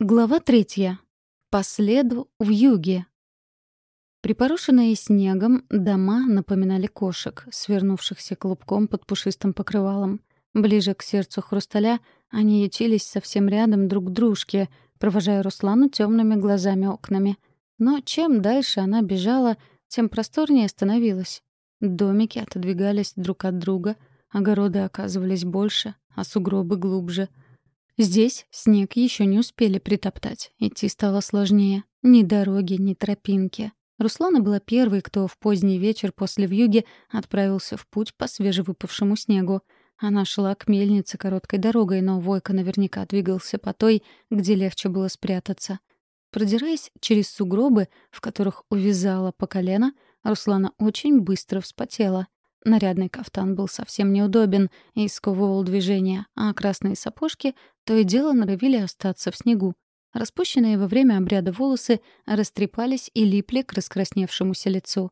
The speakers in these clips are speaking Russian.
Глава третья. По следу в юге. Припорошенные снегом дома напоминали кошек, свернувшихся клубком под пушистым покрывалом. Ближе к сердцу хрусталя они ячились совсем рядом друг к дружке, провожая Руслану темными глазами окнами. Но чем дальше она бежала, тем просторнее становилась. Домики отодвигались друг от друга, огороды оказывались больше, а сугробы глубже — Здесь снег еще не успели притоптать. Идти стало сложнее. Ни дороги, ни тропинки. Руслана была первой, кто в поздний вечер после вьюги отправился в путь по свежевыпавшему снегу. Она шла к мельнице короткой дорогой, но Войка наверняка двигался по той, где легче было спрятаться. Продираясь через сугробы, в которых увязала по колено, Руслана очень быстро вспотела. Нарядный кафтан был совсем неудобен и сковывал движение, а красные сапожки то и дело норовили остаться в снегу. Распущенные во время обряда волосы растрепались и липли к раскрасневшемуся лицу.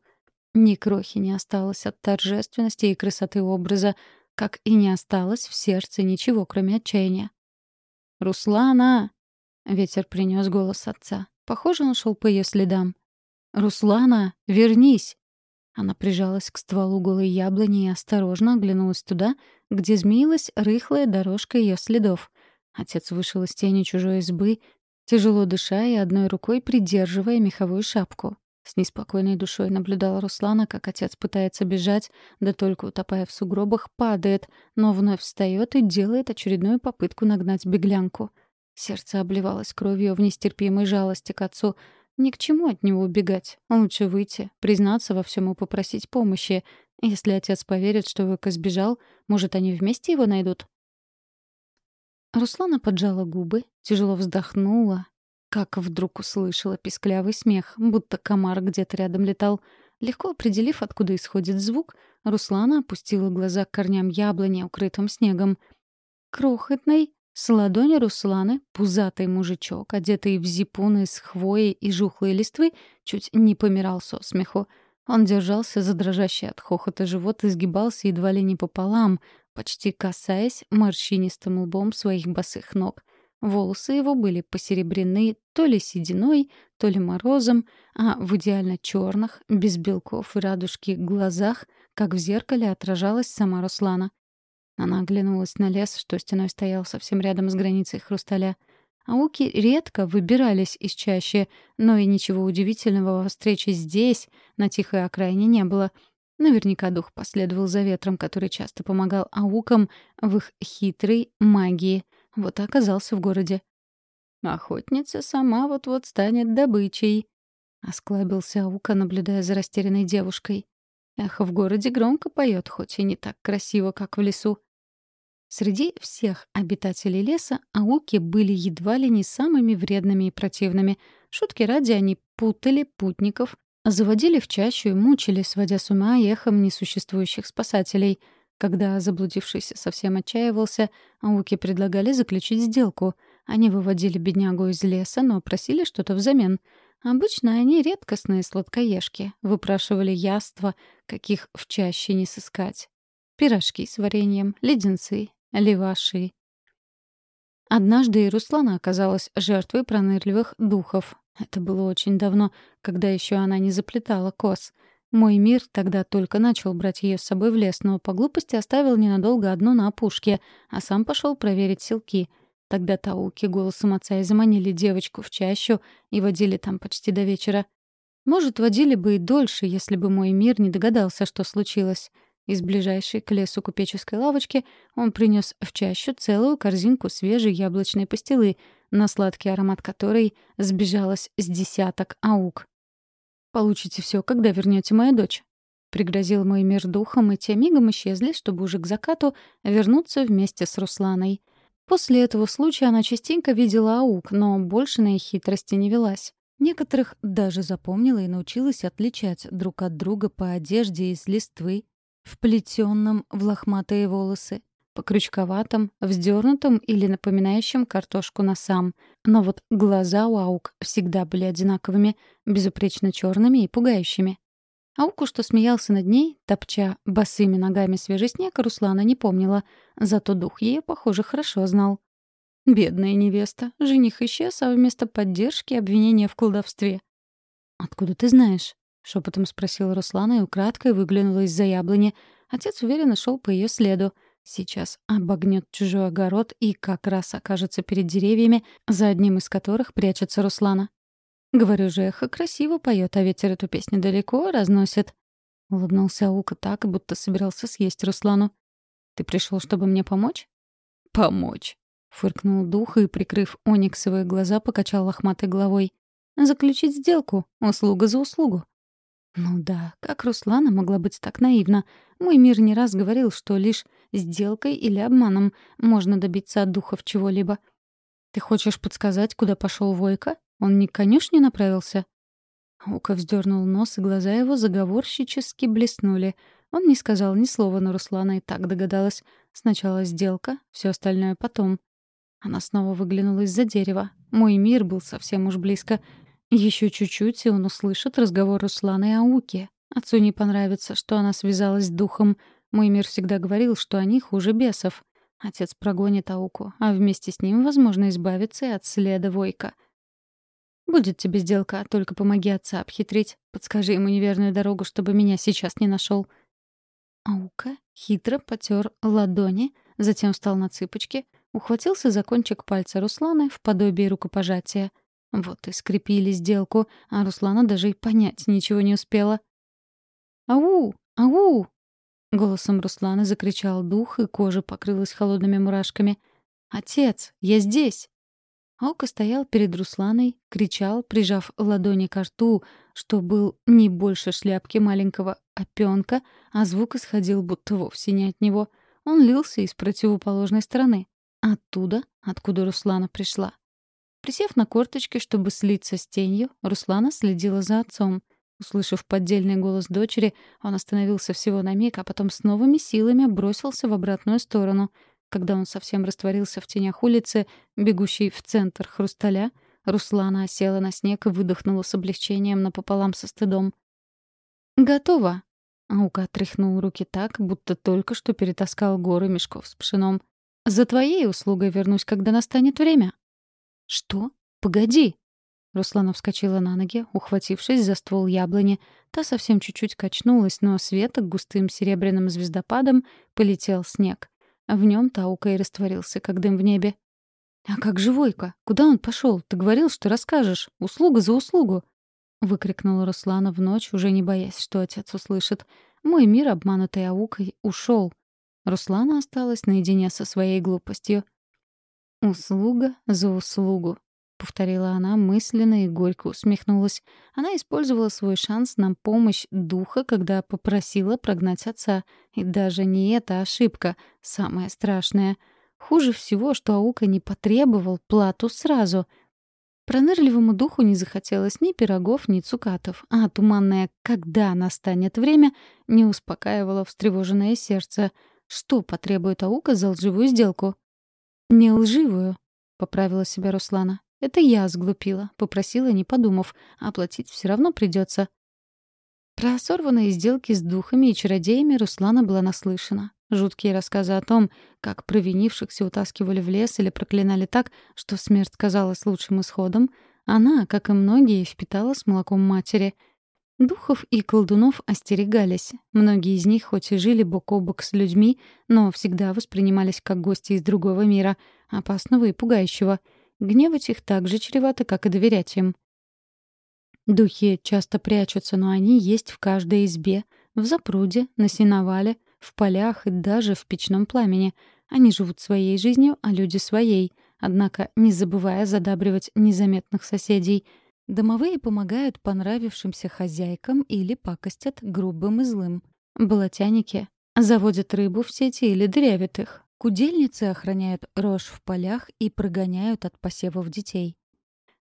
Ни крохи не осталось от торжественности и красоты образа, как и не осталось в сердце ничего, кроме отчаяния. «Руслана!» — ветер принес голос отца. Похоже, он шел по ее следам. «Руслана, вернись!» Она прижалась к стволу голой яблони и осторожно оглянулась туда, где змеилась рыхлая дорожка ее следов. Отец вышел из тени чужой избы, тяжело дыша и одной рукой придерживая меховую шапку. С неспокойной душой наблюдала Руслана, как отец пытается бежать, да только утопая в сугробах, падает, но вновь встает и делает очередную попытку нагнать беглянку. Сердце обливалось кровью в нестерпимой жалости к отцу — ни к чему от него убегать. Лучше выйти, признаться во всем и попросить помощи. Если отец поверит, что Века сбежал, может, они вместе его найдут? Руслана поджала губы, тяжело вздохнула, как вдруг услышала писклявый смех, будто комар где-то рядом летал. Легко определив, откуда исходит звук, Руслана опустила глаза к корням яблони, укрытым снегом. Крохотный, с ладони Русланы пузатый мужичок, одетый в зипун из хвои и жухлой листвы, чуть не помирал со смеху. Он держался за дрожащий от хохота живот и сгибался едва ли не пополам, почти касаясь морщинистым лбом своих босых ног. Волосы его были посеребрены то ли сединой, то ли морозом, а в идеально черных, без белков и радужки глазах, как в зеркале отражалась сама Руслана. Она оглянулась на лес, что стеной стоял совсем рядом с границей хрусталя. Ауки редко выбирались из чащи, но и ничего удивительного во встрече здесь, на тихой окраине, не было. Наверняка дух последовал за ветром, который часто помогал аукам в их хитрой магии. Вот и оказался в городе. «Охотница сама вот-вот станет добычей», — осклабился Аука, наблюдая за растерянной девушкой. Эхо в городе громко поет, хоть и не так красиво, как в лесу. Среди всех обитателей леса ауки были едва ли не самыми вредными и противными. Шутки ради они путали путников, заводили в чащу и мучили, сводя с ума эхом несуществующих спасателей. Когда заблудившийся совсем отчаивался, ауки предлагали заключить сделку. Они выводили беднягу из леса, но просили что-то взамен — Обычно они редкостные сладкоежки, выпрашивали яства, каких в чаще не сыскать. Пирожки с вареньем, леденцы, леваши. Однажды и Руслана оказалась жертвой пронырливых духов. Это было очень давно, когда еще она не заплетала кос. Мой мир тогда только начал брать ее с собой в лес, но по глупости оставил ненадолго одну на опушке, а сам пошел проверить селки — Тогда Тауки голосом отца и заманили девочку в чащу и водили там почти до вечера. Может, водили бы и дольше, если бы мой мир не догадался, что случилось. Из ближайшей к лесу купеческой лавочки он принес в чащу целую корзинку свежей яблочной пастилы, на сладкий аромат которой сбежалось с десяток аук. «Получите все, когда вернете мою дочь», — пригрозил мой мир духом, и те мигом исчезли, чтобы уже к закату вернуться вместе с Русланой. После этого случая она частенько видела аук, но больше на их хитрости не велась. Некоторых даже запомнила и научилась отличать друг от друга по одежде из листвы, вплетенном в лохматые волосы, по крючковатым, вздернутым или напоминающим картошку носам. Но вот глаза у аук всегда были одинаковыми, безупречно черными и пугающими. Ауку, что смеялся над ней, топча босыми ногами снег, Руслана не помнила. Зато дух ее, похоже, хорошо знал. Бедная невеста. Жених исчез, а вместо поддержки — обвинения в колдовстве. «Откуда ты знаешь?» — шепотом спросила Руслана и украдкой выглянула из-за яблони. Отец уверенно шел по ее следу. Сейчас обогнет чужой огород и как раз окажется перед деревьями, за одним из которых прячется Руслана. Говорю же, эхо красиво поет, а ветер эту песню далеко разносит. Улыбнулся Аука так, будто собирался съесть Руслану. «Ты пришел, чтобы мне помочь?» «Помочь», — фыркнул дух и, прикрыв ониксовые глаза, покачал лохматой головой. «Заключить сделку. Услуга за услугу». Ну да, как Руслана могла быть так наивна? Мой мир не раз говорил, что лишь сделкой или обманом можно добиться от духов чего-либо. «Ты хочешь подсказать, куда пошел Войка? Он не к конюшне направился?» Ука вздернул нос, и глаза его заговорщически блеснули. Он не сказал ни слова, но Руслана и так догадалась. Сначала сделка, все остальное потом. Она снова выглянула из-за дерева. Мой мир был совсем уж близко. Еще чуть-чуть, и он услышит разговор Руслана и Ауки. Отцу не понравится, что она связалась с духом. Мой мир всегда говорил, что они хуже бесов. Отец прогонит Ауку, а вместе с ним, возможно, избавиться и от следа Войка. «Будет тебе сделка, только помоги отца обхитрить. Подскажи ему неверную дорогу, чтобы меня сейчас не нашел. Аука хитро потер ладони, затем встал на цыпочки, ухватился за кончик пальца Русланы в подобие рукопожатия. Вот и скрепили сделку, а Руслана даже и понять ничего не успела. «Ау! Ау!» Голосом Руслана закричал дух, и кожа покрылась холодными мурашками. «Отец, я здесь!» Алка стоял перед Русланой, кричал, прижав ладони к рту, что был не больше шляпки маленького опёнка, а звук исходил будто вовсе не от него. Он лился из противоположной стороны. Оттуда, откуда Руслана пришла. Присев на корточки, чтобы слиться с тенью, Руслана следила за отцом. Услышав поддельный голос дочери, он остановился всего на миг, а потом с новыми силами бросился в обратную сторону — когда он совсем растворился в тенях улицы, бегущей в центр хрусталя, Руслана села на снег и выдохнула с облегчением напополам со стыдом. «Готово!» Аука отряхнул руки так, будто только что перетаскал горы мешков с пшеном. «За твоей услугой вернусь, когда настанет время». «Что? Погоди!» Руслана вскочила на ноги, ухватившись за ствол яблони. Та совсем чуть-чуть качнулась, но света густым серебряным звездопадом полетел снег. В нем Таука и растворился, как дым в небе. «А как же Войка? Куда он пошел? Ты говорил, что расскажешь. Услуга за услугу!» Выкрикнула Руслана в ночь, уже не боясь, что отец услышит. Мой мир, обманутый Аукой, ушел. Руслана осталась наедине со своей глупостью. «Услуга за услугу», повторила она мысленно и горько усмехнулась. Она использовала свой шанс на помощь духа, когда попросила прогнать отца. И даже не эта ошибка, самая страшная. Хуже всего, что Аука не потребовал плату сразу. Пронырливому духу не захотелось ни пирогов, ни цукатов, а туманное «когда настанет время» не успокаивало встревоженное сердце. Что потребует Аука за лживую сделку? «Не лживую», — поправила себя Руслана. Это я сглупила, попросила, не подумав, а оплатить все равно придется. Про сорванные сделки с духами и чародеями Руслана была наслышана. Жуткие рассказы о том, как провинившихся утаскивали в лес или проклинали так, что смерть казалась лучшим исходом, она, как и многие, впитала с молоком матери. Духов и колдунов остерегались. Многие из них хоть и жили бок о бок с людьми, но всегда воспринимались как гости из другого мира, опасного и пугающего — Гневать их так же чревато, как и доверять им. Духи часто прячутся, но они есть в каждой избе, в запруде, на сеновале, в полях и даже в печном пламени. Они живут своей жизнью, а люди — своей, однако не забывая задабривать незаметных соседей. Домовые помогают понравившимся хозяйкам или пакостят грубым и злым. Болотяники заводят рыбу в сети или дрявят их. Кудельницы охраняют рожь в полях и прогоняют от посевов детей.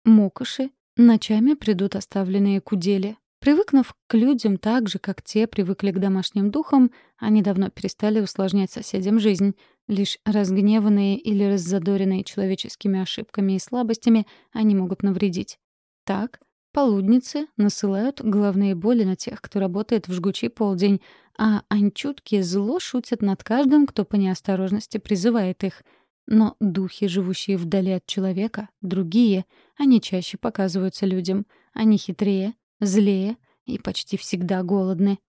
Мокоши ночами придут оставленные кудели. Привыкнув к людям так же, как те привыкли к домашним духам, они давно перестали усложнять соседям жизнь. Лишь разгневанные или раззадоренные человеческими ошибками и слабостями они могут навредить. Так, Полудницы насылают головные боли на тех, кто работает в жгучий полдень, а анчутки зло шутят над каждым, кто по неосторожности призывает их. Но духи, живущие вдали от человека, другие, они чаще показываются людям. Они хитрее, злее и почти всегда голодны.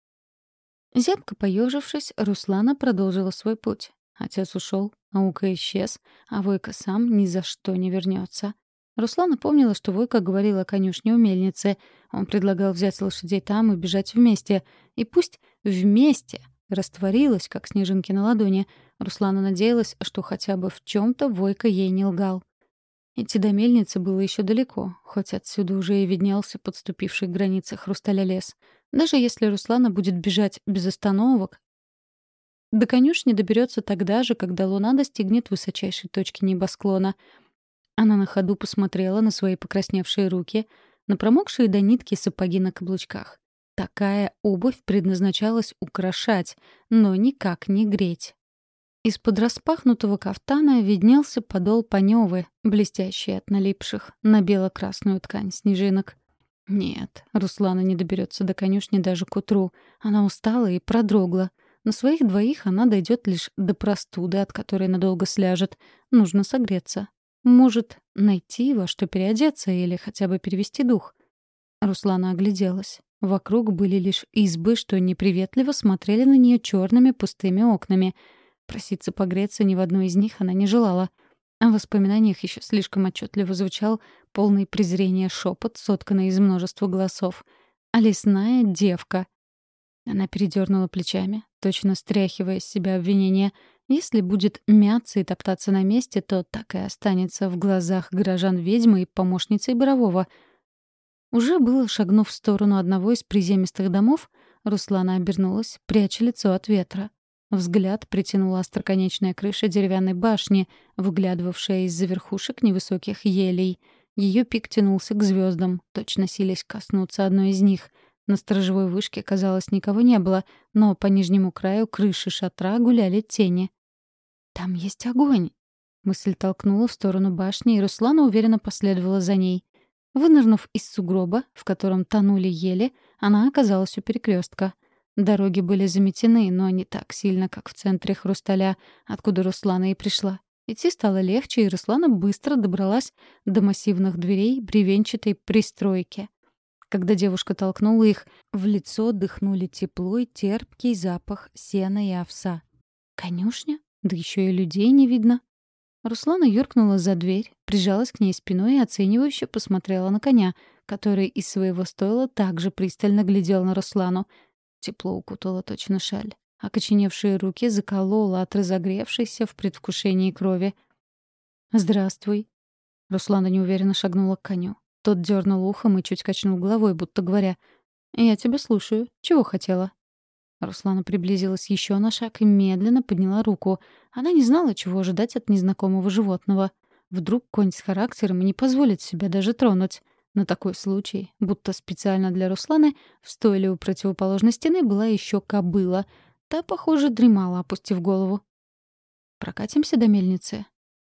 Зябко поежившись, Руслана продолжила свой путь. Отец ушел, Аука исчез, а Войка сам ни за что не вернется. Руслана помнила, что Войка говорила о конюшне у мельницы. Он предлагал взять лошадей там и бежать вместе. И пусть вместе растворилась, как снежинки на ладони. Руслана надеялась, что хотя бы в чем-то Войка ей не лгал. Идти до мельницы было еще далеко, хоть отсюда уже и виднелся подступивший к границе хрусталя лес. Даже если Руслана будет бежать без остановок, до конюшни доберется тогда же, когда луна достигнет высочайшей точки небосклона. Она на ходу посмотрела на свои покрасневшие руки, на промокшие до нитки сапоги на каблучках. Такая обувь предназначалась украшать, но никак не греть. Из-под распахнутого кафтана виднелся подол панёвы, блестящий от налипших на бело-красную ткань снежинок. Нет, Руслана не доберется до конюшни даже к утру. Она устала и продрогла. На своих двоих она дойдет лишь до простуды, от которой надолго сляжет. Нужно согреться. Может, найти во что переодеться или хотя бы перевести дух. Руслана огляделась. Вокруг были лишь избы, что неприветливо смотрели на нее черными пустыми окнами. Проситься погреться ни в одной из них она не желала. А воспоминаниях еще слишком отчетливо звучал полный презрения шепот, сотканный из множества голосов. А лесная девка. Она передернула плечами, точно стряхивая с себя обвинения. Если будет мяться и топтаться на месте, то так и останется в глазах горожан ведьмы и помощницей Борового — уже было шагнув в сторону одного из приземистых домов, Руслана обернулась, пряча лицо от ветра. Взгляд притянула остроконечная крыша деревянной башни, выглядывавшая из-за верхушек невысоких елей. Ее пик тянулся к звездам, точно силясь коснуться одной из них. На сторожевой вышке, казалось, никого не было, но по нижнему краю крыши шатра гуляли тени. «Там есть огонь!» Мысль толкнула в сторону башни, и Руслана уверенно последовала за ней. Вынырнув из сугроба, в котором тонули ели, она оказалась у перекрестка. Дороги были заметены, но не так сильно, как в центре Хрусталя, откуда Руслана и пришла. Идти стало легче, и Руслана быстро добралась до массивных дверей бревенчатой пристройки. Когда девушка толкнула их, в лицо дыхнули тепло и терпкий запах сена и овса. «Конюшня? Да еще и людей не видно». Руслана юркнула за дверь, прижалась к ней спиной и оценивающе посмотрела на коня, который из своего стойла также пристально глядел на Руслану. Тепло укутало точно шаль. Окоченевшие руки заколола от разогревшейся в предвкушении крови. «Здравствуй». Руслана неуверенно шагнула к коню. Тот дернул ухом и чуть качнул головой, будто говоря, «Я тебя слушаю. Чего хотела?» Руслана приблизилась еще на шаг и медленно подняла руку. Она не знала, чего ожидать от незнакомого животного. Вдруг конь с характером не позволит себя даже тронуть. На такой случай, будто специально для Русланы, в стойле у противоположной стены была еще кобыла. Та, похоже, дремала, опустив голову. «Прокатимся до мельницы?»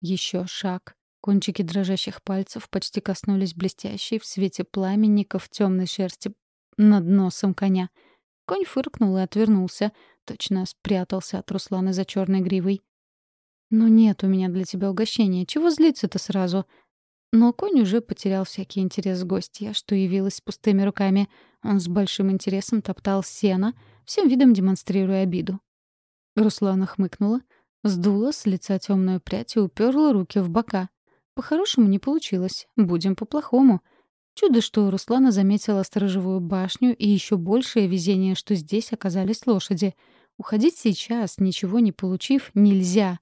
Еще шаг. Кончики дрожащих пальцев почти коснулись блестящей в свете пламенников темной шерсти над носом коня — Конь фыркнул и отвернулся. Точно спрятался от Русланы за черной гривой. «Ну нет у меня для тебя угощения. Чего злиться-то сразу?» Но конь уже потерял всякий интерес гостья, что явилась с пустыми руками. Он с большим интересом топтал сено, всем видом демонстрируя обиду. Руслана хмыкнула, сдула с лица темную прядь и уперла руки в бока. По-хорошему не получилось. Будем по-плохому. Чудо, что Руслана заметила сторожевую башню и еще большее везение, что здесь оказались лошади. Уходить сейчас, ничего не получив, нельзя.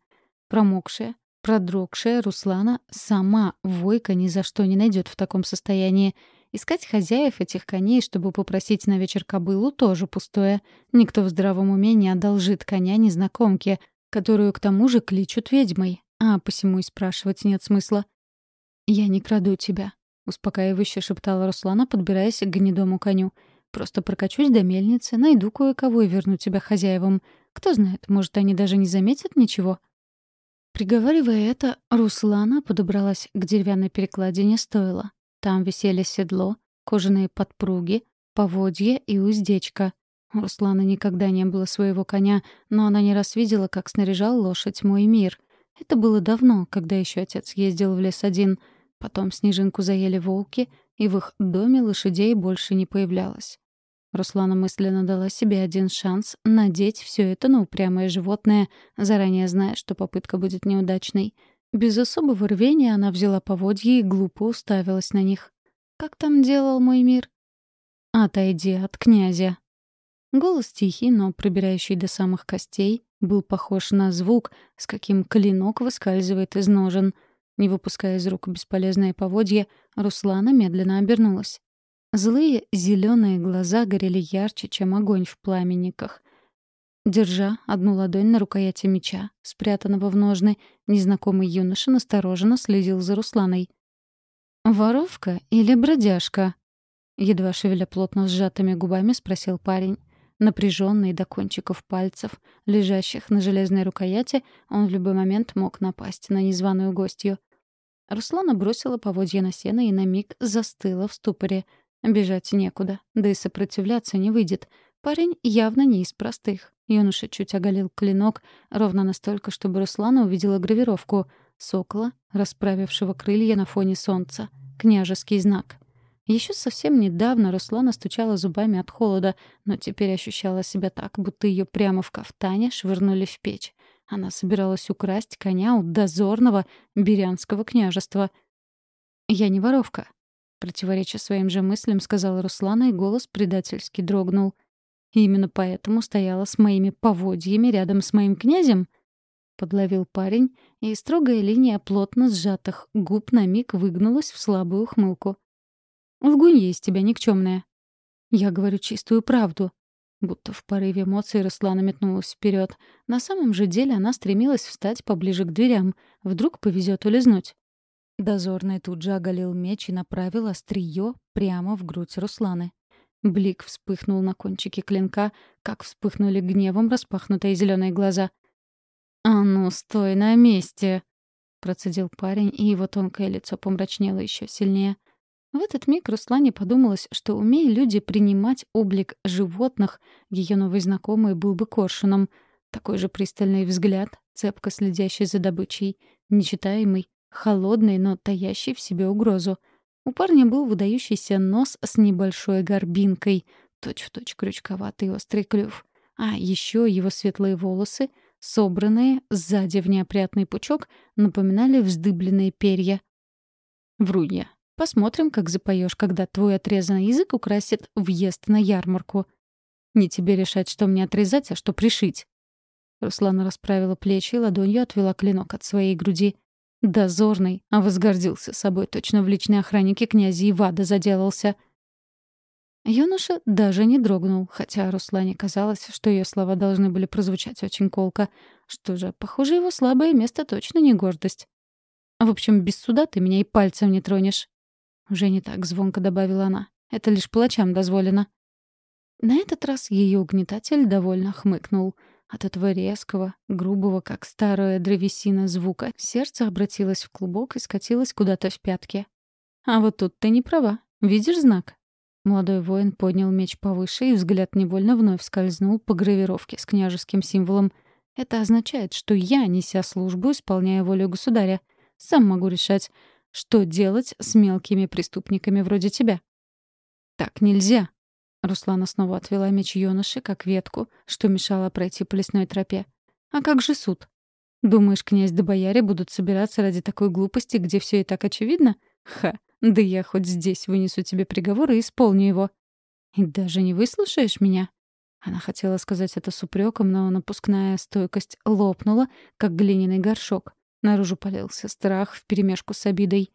Промокшая, продрогшая Руслана сама Войка ни за что не найдет в таком состоянии. Искать хозяев этих коней, чтобы попросить на вечер кобылу, тоже пустое. Никто в здравом уме не одолжит коня незнакомке, которую к тому же кличут ведьмой. А посему и спрашивать нет смысла. «Я не краду тебя», — успокаивающе шептала Руслана, подбираясь к гнедому коню. «Просто прокачусь до мельницы, найду кое-кого и верну тебя хозяевам. Кто знает, может, они даже не заметят ничего». Приговаривая это, Руслана подобралась к деревянной перекладине стойла. Там висели седло, кожаные подпруги, поводья и уздечка. У Руслана никогда не было своего коня, но она не раз видела, как снаряжал лошадь мой мир. Это было давно, когда еще отец ездил в лес один. Потом снежинку заели волки, и в их доме лошадей больше не появлялось. Руслана мысленно дала себе один шанс надеть все это на упрямое животное, заранее зная, что попытка будет неудачной. Без особого рвения она взяла поводья и глупо уставилась на них. «Как там делал мой мир?» «Отойди от князя». Голос тихий, но пробирающий до самых костей, был похож на звук, с каким клинок выскальзывает из ножен. Не выпуская из рук бесполезное поводье, Руслана медленно обернулась. Злые зеленые глаза горели ярче, чем огонь в пламенниках. Держа одну ладонь на рукояти меча, спрятанного в ножны, незнакомый юноша настороженно следил за Русланой. «Воровка или бродяжка?» Едва шевеля плотно сжатыми губами, спросил парень. Напряженный до кончиков пальцев, лежащих на железной рукояти, он в любой момент мог напасть на незваную гостью. Руслана бросила поводья на сено и на миг застыла в ступоре. Бежать некуда, да и сопротивляться не выйдет. Парень явно не из простых. Юноша чуть оголил клинок, ровно настолько, чтобы Руслана увидела гравировку — сокола, расправившего крылья на фоне солнца. Княжеский знак — еще совсем недавно Руслана стучала зубами от холода, но теперь ощущала себя так, будто ее прямо в кафтане швырнули в печь. Она собиралась украсть коня у дозорного Берянского княжества. «Я не воровка», — противореча своим же мыслям, сказала Руслана, и голос предательски дрогнул. «Именно поэтому стояла с моими поводьями рядом с моим князем?» — подловил парень, и строгая линия плотно сжатых губ на миг выгнулась в слабую ухмылку. Лгунья из тебя никчемная. Я говорю чистую правду. Будто в порыве эмоций Руслана метнулась вперед. На самом же деле она стремилась встать поближе к дверям. Вдруг повезет улизнуть. Дозорный тут же оголил меч и направил острие прямо в грудь Русланы. Блик вспыхнул на кончике клинка, как вспыхнули гневом распахнутые зеленые глаза. «А ну, стой на месте!» — процедил парень, и его тонкое лицо помрачнело еще сильнее. В этот миг Руслане подумалось, что, умея люди принимать облик животных, ее новый знакомый был бы коршуном. Такой же пристальный взгляд, цепко следящий за добычей, нечитаемый, холодный, но таящий в себе угрозу. У парня был выдающийся нос с небольшой горбинкой, точь-в-точь точь крючковатый острый клюв. А еще его светлые волосы, собранные сзади в неопрятный пучок, напоминали вздыбленные перья. Врунья. Посмотрим, как запоешь, когда твой отрезанный язык украсит въезд на ярмарку. Не тебе решать, что мне отрезать, а что пришить. Руслана расправила плечи и ладонью отвела клинок от своей груди. Дозорный, а возгордился собой, точно в личной охраннике князя Ивада заделался. Юноша даже не дрогнул, хотя Руслане казалось, что ее слова должны были прозвучать очень колко. Что же, похоже, его слабое место точно не гордость. В общем, без суда ты меня и пальцем не тронешь. Уже не так звонко добавила она. Это лишь палачам дозволено. На этот раз ее угнетатель довольно хмыкнул. От этого резкого, грубого, как старая древесина звука, сердце обратилось в клубок и скатилось куда-то в пятки. «А вот тут ты не права. Видишь знак?» Молодой воин поднял меч повыше, и взгляд невольно вновь скользнул по гравировке с княжеским символом. «Это означает, что я, неся службу, исполняю волю государя. Сам могу решать, что делать с мелкими преступниками вроде тебя? Так нельзя. Руслана снова отвела меч юноши, как ветку, что мешало пройти по лесной тропе. А как же суд? Думаешь, князь да бояре будут собираться ради такой глупости, где все и так очевидно? Ха, да я хоть здесь вынесу тебе приговор и исполню его. И даже не выслушаешь меня? Она хотела сказать это с упреком, но напускная стойкость лопнула, как глиняный горшок. Наружу полился страх вперемешку с обидой.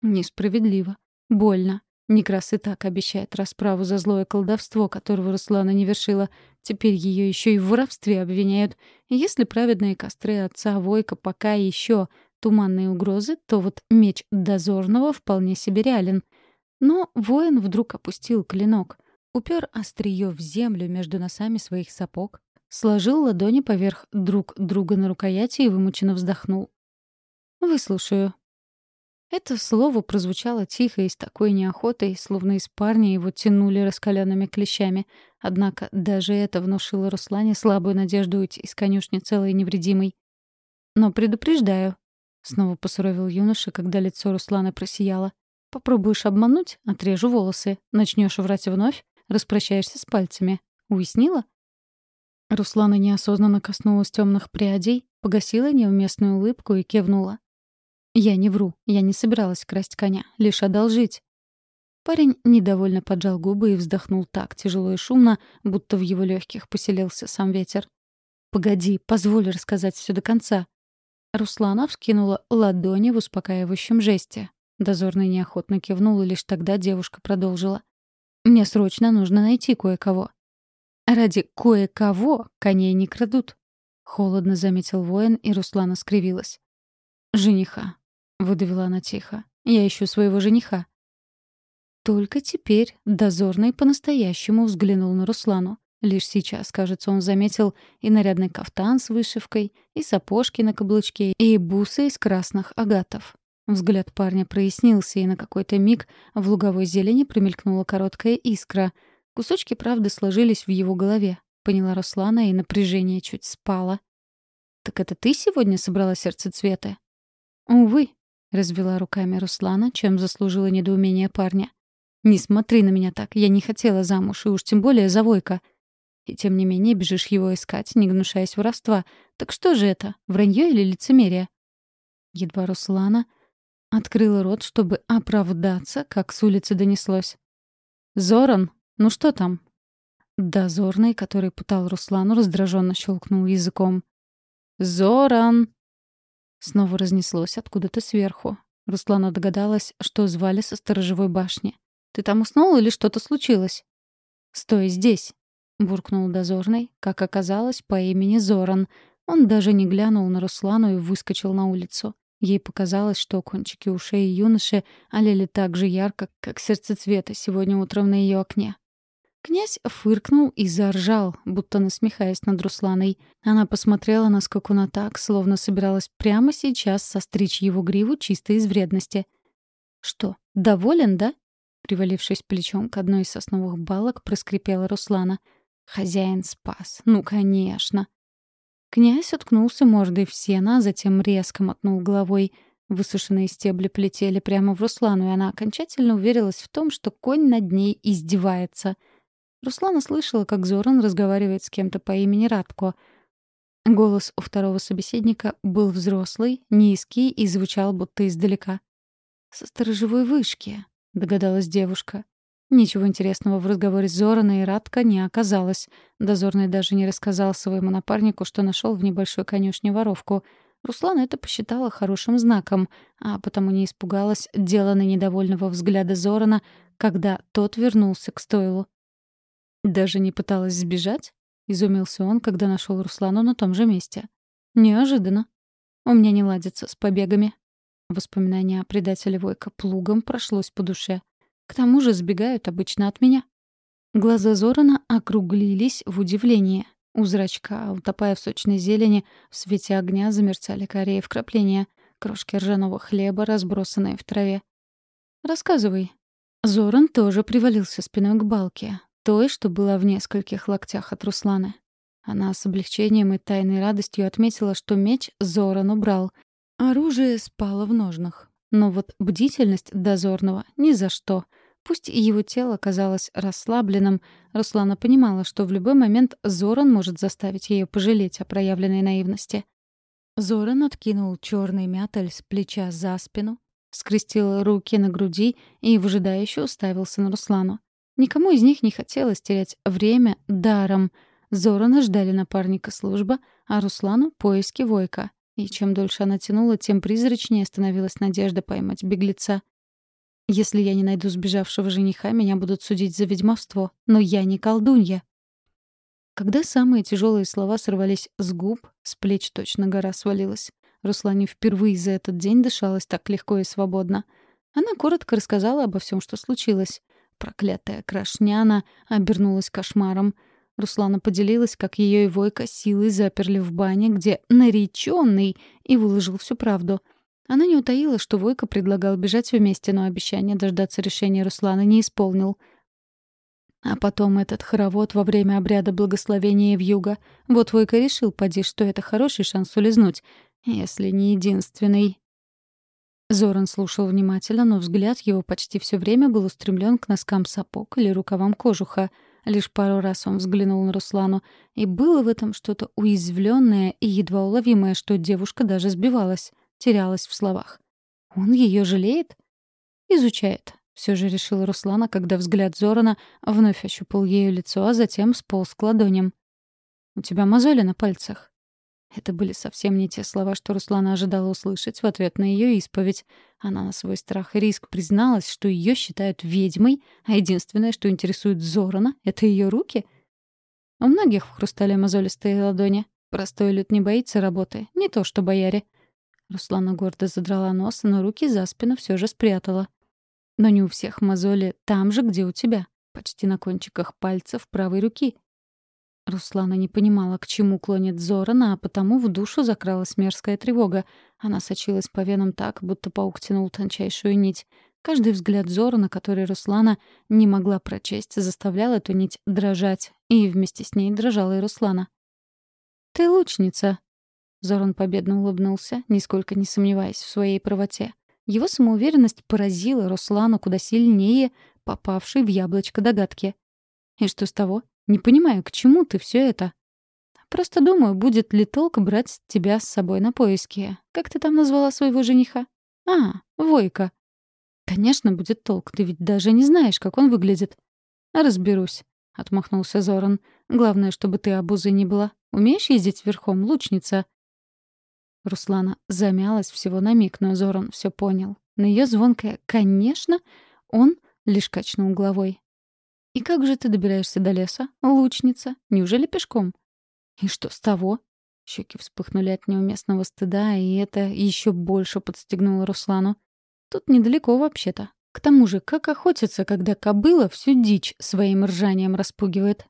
Несправедливо. Больно. Некрас и так обещает расправу за злое колдовство, которого Руслана не вершила. Теперь ее еще и в воровстве обвиняют. Если праведные костры отца Войка пока еще туманные угрозы, то вот меч дозорного вполне себе реален. Но воин вдруг опустил клинок, упер острие в землю между носами своих сапог, сложил ладони поверх друг друга на рукояти и вымученно вздохнул. «Выслушаю». Это слово прозвучало тихо и с такой неохотой, словно из парня его тянули раскаленными клещами. Однако даже это внушило Руслане слабую надежду уйти из конюшни целой и невредимой. Но предупреждаю». Снова посуровил юноша, когда лицо Руслана просияло. «Попробуешь обмануть — отрежу волосы. Начнешь врать вновь — распрощаешься с пальцами. Уяснила?» Руслана неосознанно коснулась темных прядей, погасила неуместную улыбку и кивнула. «Я не вру. Я не собиралась красть коня. Лишь одолжить». Парень недовольно поджал губы и вздохнул так тяжело и шумно, будто в его легких поселился сам ветер. «Погоди, позволь рассказать все до конца». Руслана вскинула ладони в успокаивающем жесте. Дозорный неохотно кивнул, и лишь тогда девушка продолжила. «Мне срочно нужно найти кое-кого». «Ради кое-кого коней не крадут», — холодно заметил воин, и Руслана скривилась. «Жениха», — выдавила она тихо. «Я ищу своего жениха». Только теперь дозорный по-настоящему взглянул на Руслану. Лишь сейчас, кажется, он заметил и нарядный кафтан с вышивкой, и сапожки на каблучке, и бусы из красных агатов. Взгляд парня прояснился, и на какой-то миг в луговой зелени промелькнула короткая искра. Кусочки правды сложились в его голове. Поняла Руслана, и напряжение чуть спало. «Так это ты сегодня собрала сердце цвета?» «Увы», — развела руками Руслана, чем заслужила недоумение парня. «Не смотри на меня так, я не хотела замуж, и уж тем более за Войка. И тем не менее бежишь его искать, не гнушаясь воровства. Так что же это, вранье или лицемерие?» Едва Руслана открыла рот, чтобы оправдаться, как с улицы донеслось. «Зоран, ну что там?» Дозорный, который пытал Руслану, раздраженно щелкнул языком. «Зоран!» Снова разнеслось откуда-то сверху. Руслана догадалась, что звали со сторожевой башни. Ты там уснул или что-то случилось?» «Стой здесь!» — буркнул дозорный, как оказалось, по имени Зоран. Он даже не глянул на Руслану и выскочил на улицу. Ей показалось, что кончики ушей юноши олели так же ярко, как сердцецветы сегодня утром на ее окне. Князь фыркнул и заржал, будто насмехаясь над Русланой. Она посмотрела на скакуна так, словно собиралась прямо сейчас состричь его гриву чисто из вредности. «Что, доволен, да?» Привалившись плечом к одной из сосновых балок, проскрипела Руслана. «Хозяин спас. Ну, конечно!» Князь уткнулся мордой в сено, а затем резко мотнул головой. Высушенные стебли полетели прямо в Руслану, и она окончательно уверилась в том, что конь над ней издевается. Руслана слышала, как Зоран разговаривает с кем-то по имени Радко. Голос у второго собеседника был взрослый, низкий и звучал будто издалека. «Со сторожевой вышки», — догадалась девушка. Ничего интересного в разговоре с Зораной и Радко не оказалось. Дозорный даже не рассказал своему напарнику, что нашел в небольшой конюшне воровку. Руслан это посчитала хорошим знаком, а потому не испугалась деланно недовольного взгляда Зорана, когда тот вернулся к стойлу. «Даже не пыталась сбежать?» — изумился он, когда нашел Руслану на том же месте. «Неожиданно. У меня не ладится с побегами», Воспоминание о предателе Войка плугом прошлось по душе. К тому же сбегают обычно от меня. Глаза Зорана округлились в удивлении. У зрачка, утопая в сочной зелени, в свете огня замерцали кореи вкрапления, крошки ржаного хлеба, разбросанные в траве. «Рассказывай». Зоран тоже привалился спиной к балке, той, что была в нескольких локтях от Русланы. Она с облегчением и тайной радостью отметила, что меч Зоран убрал, Оружие спало в ножнах. Но вот бдительность дозорного — ни за что. Пусть его тело казалось расслабленным, Руслана понимала, что в любой момент Зоран может заставить ее пожалеть о проявленной наивности. Зоран откинул черный мятель с плеча за спину, скрестил руки на груди и выжидающе уставился на Руслану. Никому из них не хотелось терять время даром. Зорана ждали напарника служба, а Руслану — поиски Войка. И чем дольше она тянула, тем призрачнее становилась надежда поймать беглеца. Если я не найду сбежавшего жениха, меня будут судить за ведьмовство. Но я не колдунья. Когда самые тяжелые слова сорвались с губ, с плеч точно гора свалилась. Руслане впервые за этот день дышалось так легко и свободно. Она коротко рассказала обо всем, что случилось. Проклятая крашняна обернулась кошмаром — Руслана поделилась, как ее и Войка силой заперли в бане, где нареченный и выложил всю правду. Она не утаила, что Войка предлагал бежать вместе, но обещание дождаться решения Руслана не исполнил. А потом этот хоровод во время обряда благословения в юга. Вот Войка решил, поди, что это хороший шанс улизнуть. Если не единственный. Зоран слушал внимательно, но взгляд его почти все время был устремлен к носкам сапог или рукавам кожуха. Лишь пару раз он взглянул на Руслану, и было в этом что-то уязвленное и едва уловимое, что девушка даже сбивалась, терялась в словах. Он ее жалеет? Изучает. Все же решила Руслана, когда взгляд Зорана вновь ощупал ею лицо, а затем сполз к ладоням. «У тебя мозоли на пальцах». Это были совсем не те слова, что Руслана ожидала услышать в ответ на ее исповедь. Она на свой страх и риск призналась, что ее считают ведьмой, а единственное, что интересует Зорана, — это ее руки. У многих в хрустале мозолистые ладони. Простой люд не боится работы, не то что бояре. Руслана гордо задрала нос, но руки за спину все же спрятала. Но не у всех мозоли там же, где у тебя, почти на кончиках пальцев правой руки. Руслана не понимала, к чему клонит Зорана, а потому в душу закралась мерзкая тревога. Она сочилась по венам так, будто паук тянул тончайшую нить. Каждый взгляд Зорана, который Руслана не могла прочесть, заставлял эту нить дрожать, и вместе с ней дрожала и Руслана. «Ты лучница!» Зоран победно улыбнулся, нисколько не сомневаясь в своей правоте. Его самоуверенность поразила Руслану куда сильнее попавшей в яблочко догадки. «И что с того? Не понимаю, к чему ты все это?» «Просто думаю, будет ли толк брать тебя с собой на поиски. Как ты там назвала своего жениха?» «А, Войка». «Конечно, будет толк. Ты ведь даже не знаешь, как он выглядит». «Разберусь», — отмахнулся Зоран. «Главное, чтобы ты обузой не была. Умеешь ездить верхом, лучница?» Руслана замялась всего на миг, но Зоран все понял. На ее звонкое «конечно» он лишь качнул головой. «И как же ты добираешься до леса, лучница? Неужели пешком?» «И что с того?» Щеки вспыхнули от неуместного стыда, и это еще больше подстегнуло Руслану. «Тут недалеко вообще-то. К тому же, как охотиться, когда кобыла всю дичь своим ржанием распугивает?»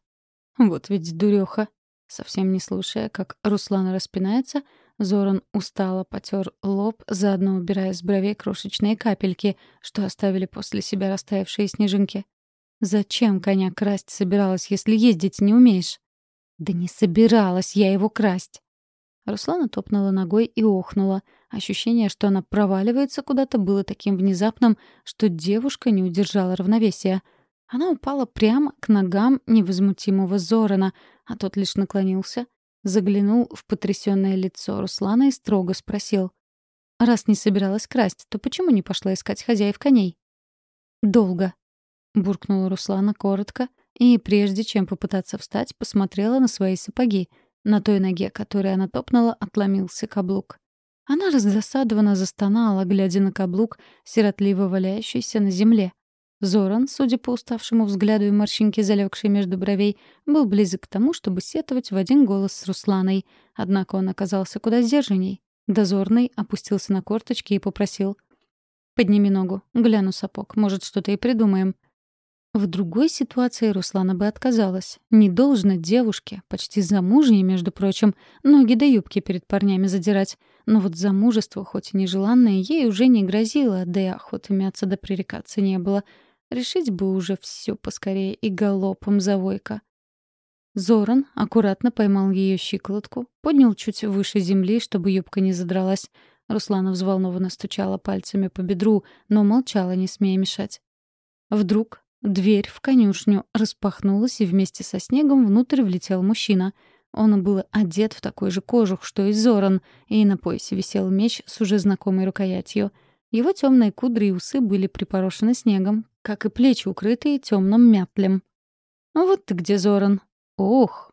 «Вот ведь дуреха!» Совсем не слушая, как Руслана распинается, Зоран устало потер лоб, заодно убирая с бровей крошечные капельки, что оставили после себя растаявшие снежинки. «Зачем коня красть собиралась, если ездить не умеешь?» «Да не собиралась я его красть!» Руслана топнула ногой и охнула. Ощущение, что она проваливается куда-то, было таким внезапным, что девушка не удержала равновесия. Она упала прямо к ногам невозмутимого Зорана, а тот лишь наклонился, заглянул в потрясённое лицо Руслана и строго спросил. «Раз не собиралась красть, то почему не пошла искать хозяев коней?» «Долго», — буркнула Руслана коротко, и прежде чем попытаться встать, посмотрела на свои сапоги. На той ноге, которой она топнула, отломился каблук. Она раздосадованно застонала, глядя на каблук, сиротливо валяющийся на земле. Зоран, судя по уставшему взгляду и морщинке, залегшей между бровей, был близок к тому, чтобы сетовать в один голос с Русланой. Однако он оказался куда сдержанней. Дозорный опустился на корточки и попросил. «Подними ногу, гляну сапог, может, что-то и придумаем». В другой ситуации Руслана бы отказалась. Не должно девушке, почти замужней, между прочим, ноги до юбки перед парнями задирать. Но вот замужество, хоть и нежеланное, ей уже не грозило, да и охоты мяться да пререкаться не было — Решить бы уже все поскорее и галопом завойка. Зоран аккуратно поймал ее щиколотку, поднял чуть выше земли, чтобы юбка не задралась. Руслана взволнованно стучала пальцами по бедру, но молчала, не смея мешать. Вдруг дверь в конюшню распахнулась, и вместе со снегом внутрь влетел мужчина. Он был одет в такой же кожух, что и Зоран, и на поясе висел меч с уже знакомой рукоятью. Его темные кудри и усы были припорошены снегом, как и плечи, укрытые темным мятлем. «Вот ты где, Зоран!» «Ох!»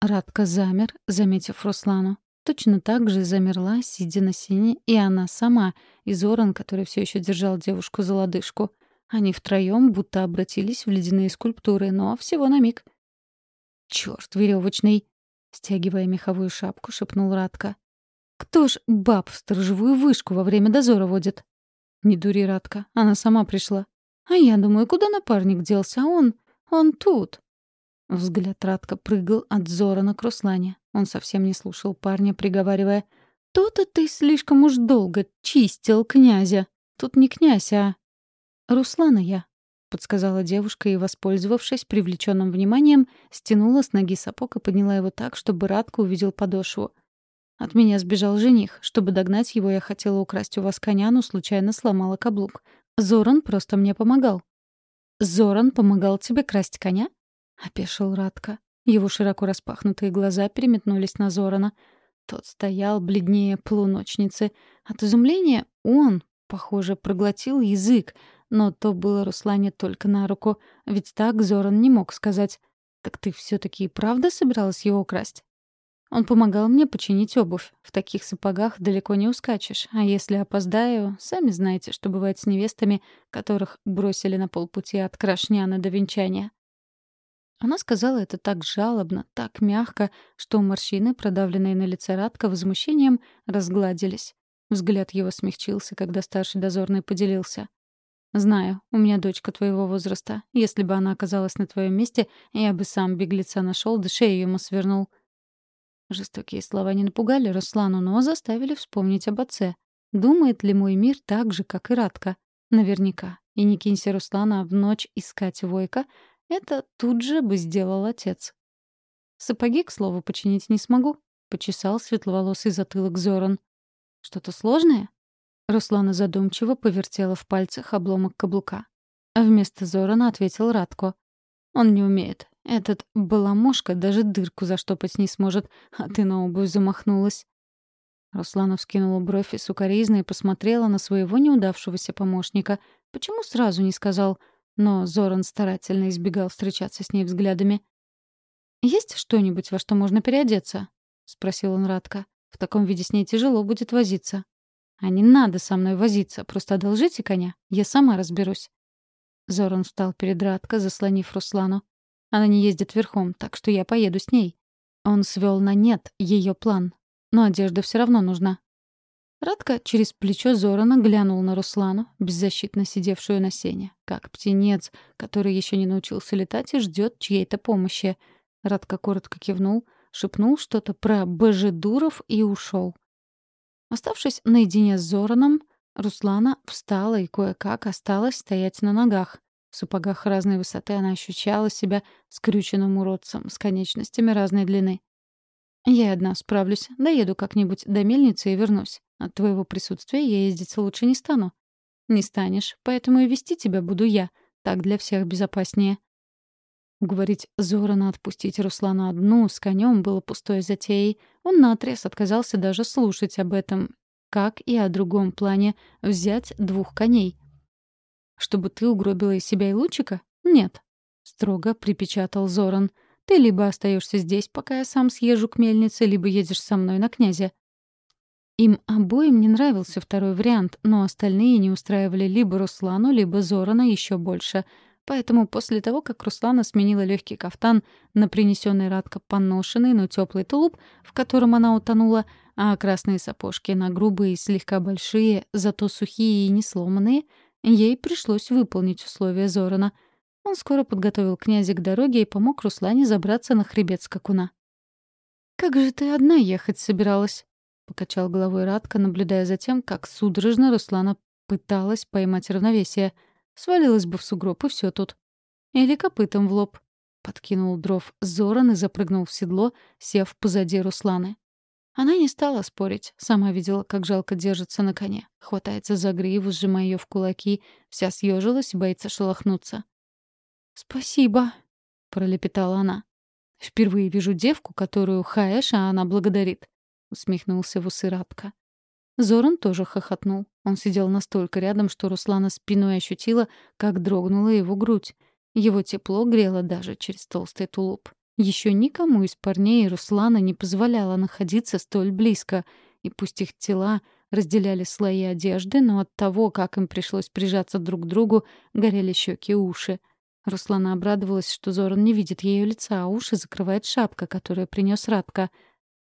Радка замер, заметив Руслану. Точно так же замерла, сидя на сене, и она сама, и Зоран, который все еще держал девушку за лодыжку. Они втроем будто обратились в ледяные скульптуры, но всего на миг. «Чёрт веревочный!» — стягивая меховую шапку, шепнул Радка. «Кто ж баб в сторожевую вышку во время дозора водит?» «Не дури, Радка, она сама пришла. А я думаю, куда напарник делся, а он... он тут. Взгляд Радка прыгал от Зорана к Руслане. Он совсем не слушал парня, приговаривая. «То-то ты слишком уж долго чистил князя. Тут не князь, а...» «Руслана я», — подсказала девушка и, воспользовавшись привлеченным вниманием, стянула с ноги сапог и подняла его так, чтобы Радка увидел подошву. От меня сбежал жених. Чтобы догнать его, я хотела украсть у вас коня, но случайно сломала каблук. Зоран просто мне помогал». «Зоран помогал тебе красть коня?» — опешил Радко. Его широко распахнутые глаза переметнулись на Зорана. Тот стоял бледнее полуночницы. От изумления он, похоже, проглотил язык, но то было Руслане только на руку, ведь так Зоран не мог сказать. «Так ты все-таки и правда собиралась его украсть?» Он помогал мне починить обувь. В таких сапогах далеко не ускачешь. А если опоздаю, сами знаете, что бывает с невестами, которых бросили на полпути от крашняна до венчания. Она сказала это так жалобно, так мягко, что морщины, продавленные на лице Радка возмущением, разгладились. Взгляд его смягчился, когда старший дозорный поделился. «Знаю, у меня дочка твоего возраста. Если бы она оказалась на твоем месте, я бы сам беглеца нашел, да шею ему свернул». Жестокие слова не напугали Руслану, но заставили вспомнить об отце. Думает ли мой мир так же, как и Радка? Наверняка. И не кинься Руслана в ночь искать Войка, это тут же бы сделал отец. Сапоги, к слову, починить не смогу. Почесал светловолосый затылок Зоран. Что-то сложное? Руслана задумчиво повертела в пальцах обломок каблука. А вместо Зорана ответил Радко. Он не умеет. Этот баламошка даже дырку заштопать не сможет, а ты на обувь замахнулась. Руслана вскинула бровь и сукоризно и посмотрела на своего неудавшегося помощника. Почему сразу не сказал но Зоран старательно избегал встречаться с ней взглядами. «Есть что-нибудь, во что можно переодеться?» — спросил он Радко. «В таком виде с ней тяжело будет возиться». «А не надо со мной возиться, просто одолжите коня, я сама разберусь». Зоран встал перед Радко, заслонив Руслану. «Она не ездит верхом, так что я поеду с ней». Он свел на нет ее план. Но одежда все равно нужна. Радко через плечо Зорана глянул на Руслану, беззащитно сидевшую на сене, как птенец, который еще не научился летать и ждет чьей-то помощи. Радко коротко кивнул, шепнул что-то про божедуров и ушел. Оставшись наедине с Зораном, Руслана встала и кое-как осталась стоять на ногах. В сапогах разной высоты она ощущала себя скрюченным уродцем с конечностями разной длины. «Я одна справлюсь, доеду как-нибудь до мельницы и вернусь. От твоего присутствия я ездить лучше не стану. Не станешь, поэтому и вести тебя буду я. Так для всех безопаснее. Уговорить Зорана отпустить Руслану одну с конем было пустой затеей. Он наотрез отказался даже слушать об этом, как и о другом плане — взять двух коней. «Чтобы ты угробила из себя и лучика? Нет», — строго припечатал Зоран. «Ты либо остаешься здесь, пока я сам съезжу к мельнице, либо едешь со мной на князя. Им обоим не нравился второй вариант, но остальные не устраивали либо Руслану, либо Зорана еще больше. Поэтому после того, как Руслана сменила легкий кафтан на принесенный Радко поношенный, но теплый тулуп, в котором она утонула, а красные сапожки на грубые, слегка большие, зато сухие и не сломанные, ей пришлось выполнить условия Зорана. Он скоро подготовил князя к дороге и помог Руслане забраться на хребет скакуна. «Как же ты одна ехать собиралась?» покачал головой Радка, наблюдая за тем, как судорожно Руслана пыталась поймать равновесие. Свалилась бы в сугроб, и все тут. Или копытом в лоб. Подкинул дров Зоран и запрыгнул в седло, сев позади Русланы. Она не стала спорить, сама видела, как жалко держится на коне. Хватается за гриву, сжимая ее в кулаки, вся съежилась и боится шелохнуться. «Спасибо», — пролепетала она. «Впервые вижу девку, которую Хаэша она благодарит. — усмехнулся в усы Радка. Зоран тоже хохотнул. Он сидел настолько рядом, что Руслана спиной ощутила, как дрогнула его грудь. Его тепло грело даже через толстый тулуп. Еще никому из парней Руслана не позволяла находиться столь близко, и пусть их тела разделяли слои одежды, но от того, как им пришлось прижаться друг к другу, горели щеки и уши. Руслана обрадовалась, что Зоран не видит ее лица, а уши закрывает шапка, которую принес Радка —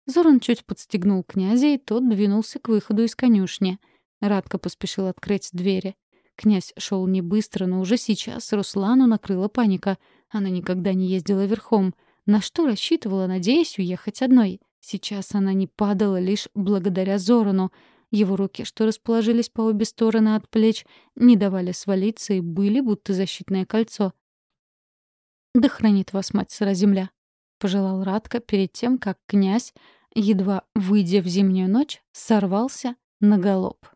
Зоран чуть подстегнул князя, и тот двинулся к выходу из конюшни. Радко поспешил открыть двери. Князь шел не быстро, но уже сейчас Руслану накрыла паника. Она никогда не ездила верхом. На что рассчитывала, надеясь уехать одной? Сейчас она не падала лишь благодаря Зорану. Его руки, что расположились по обе стороны от плеч, не давали свалиться и были будто защитное кольцо. «Да хранит вас мать сыра земля», — пожелал Радко перед тем, как князь едва выйдя в зимнюю ночь, сорвался на галоп.